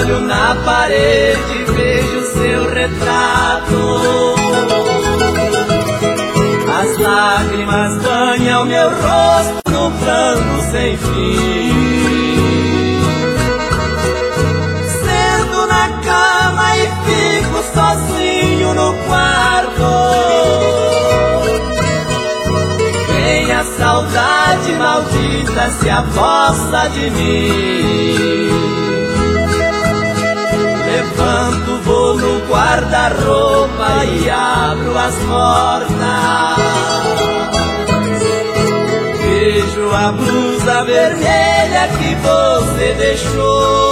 Olho na parede, vejo seu retrato. As lágrimas banham meu rosto no pranto sem fim. Sento na cama e fico sozinho no quarto. Vem a saudade maldita se aposta de mim. Levanto, vou no guarda-roupa e abro as portas. Vejo a blusa vermelha que você deixou.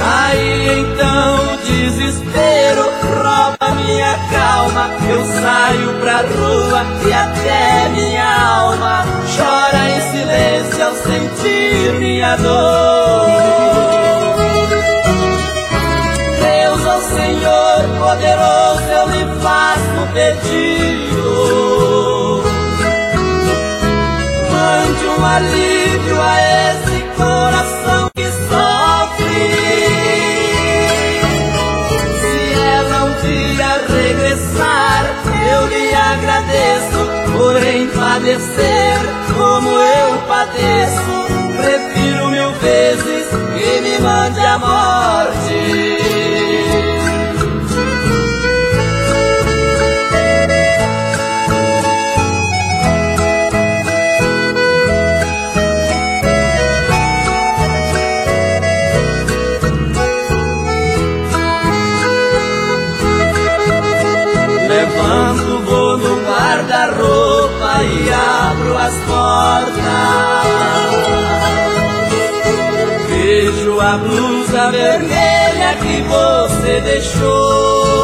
Aí então o desespero rouba minha calma. Eu saio pra rua e até minha alma chora em silêncio ao sentir minha dor. Senhor poderoso, eu lhe faço pedido. Mande um alívio a esse coração que sofre. Se ela um dia regressar, eu lhe agradeço por padecer como eu padeço. Levanto, vou no guarda-roupa e abro as portas. Vejo a blusa vermelha que você deixou.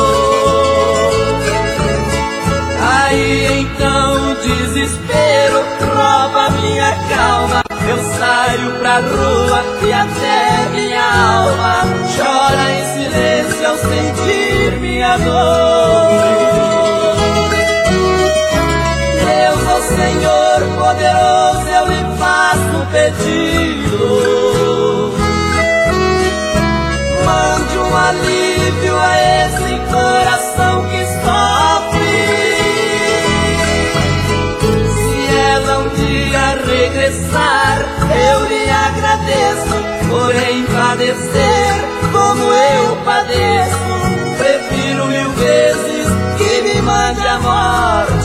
Aí então o desespero rouba minha calma. Eu saio pra rua e até minha alma chora em silêncio ao sentir minha dor. Senhor poderoso, eu lhe faço pedido. Mande um alívio a esse coração que sofre. Se ela um dia regressar, eu lhe agradeço por padecer como eu padeço. Prefiro mil vezes que me mande a morte